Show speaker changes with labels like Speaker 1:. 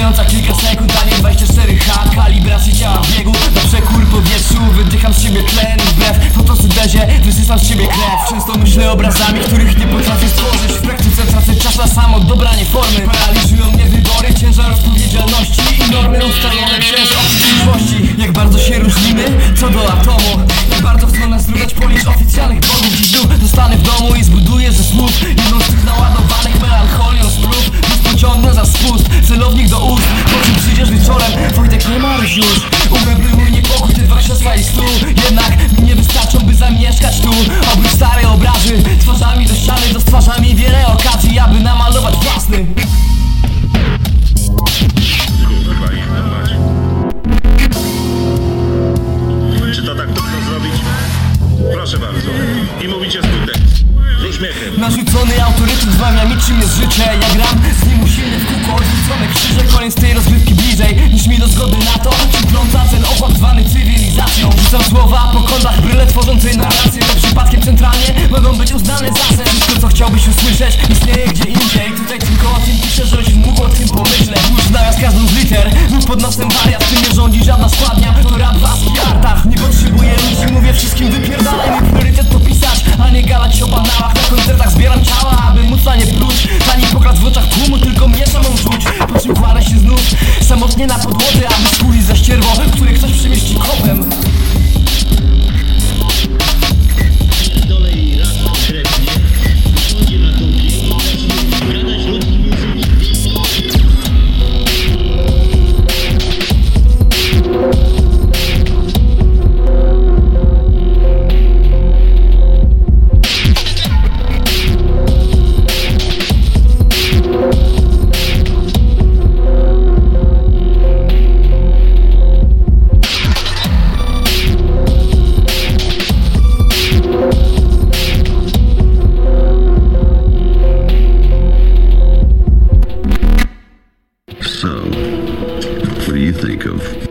Speaker 1: sekund, a nie 24H Kalibracji ciała w biegu. Na przekór powietrzu Wydycham z siebie tlen Wbrew fotosyntezie Wysysam z siebie krew. Często myślę obrazami, których nie potrafię stworzyć. W praktyce tracę czas na samo dobranie formy. Paraliżują mnie wybory, ciężar odpowiedzialności I normy ustalone przez opcje przyszłości. Jak bardzo się różnimy, co do atomu. Jak bardzo chcą nas zrównać policz oficjalnych bogów. Dziś znów zostanę w domu i celownik do ust Po czym przyjdziesz wieczorem, Wojtek nie marusz już Umebluj mój niepokój, te dwa krzesła i stół Jednak mi nie wystarczą, by zamieszkać tu Obróć stare obrazy, twarzami do ściany Do stwarzami wiele okazji, aby namalować własny.
Speaker 2: Czy to tak trudno zrobić? Proszę bardzo. I mówicie skutek.
Speaker 1: Narzucony autorytet zwamia mi czym jest życie. Ja gram z nim usilnie w kółko odwrócone krzyże Koniec tej rozgrywki bliżej niż mi do zgody na to. Czy pląca ten okład zwany cywilizacją. Rzucam słowa po kątach bryle tworzącej narrację. To przypadkiem centralnie mogą być uznane za sen. Wszystko co chciałbyś usłyszeć istnieje gdzie indziej. Tutaj tylko o tym piszę, żebyś mógł o tym pomyśleć. Już naraz każdą z liter Mów pod nosem wariat, tym nie rządzi żadna składnia. To rap w was kartach Nie potrzebuję ludzi, mówię wszystkim wypierdalaj
Speaker 3: So, what do you think of